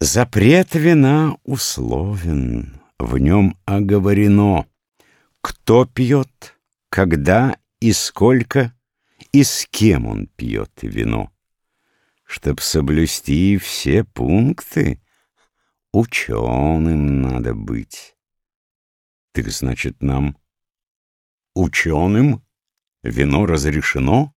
Запрет вина условен, в нем оговорено, Кто пьет, когда и сколько, и с кем он пьет вино. Чтоб соблюсти все пункты, ученым надо быть. Так значит, нам, ученым, вино разрешено?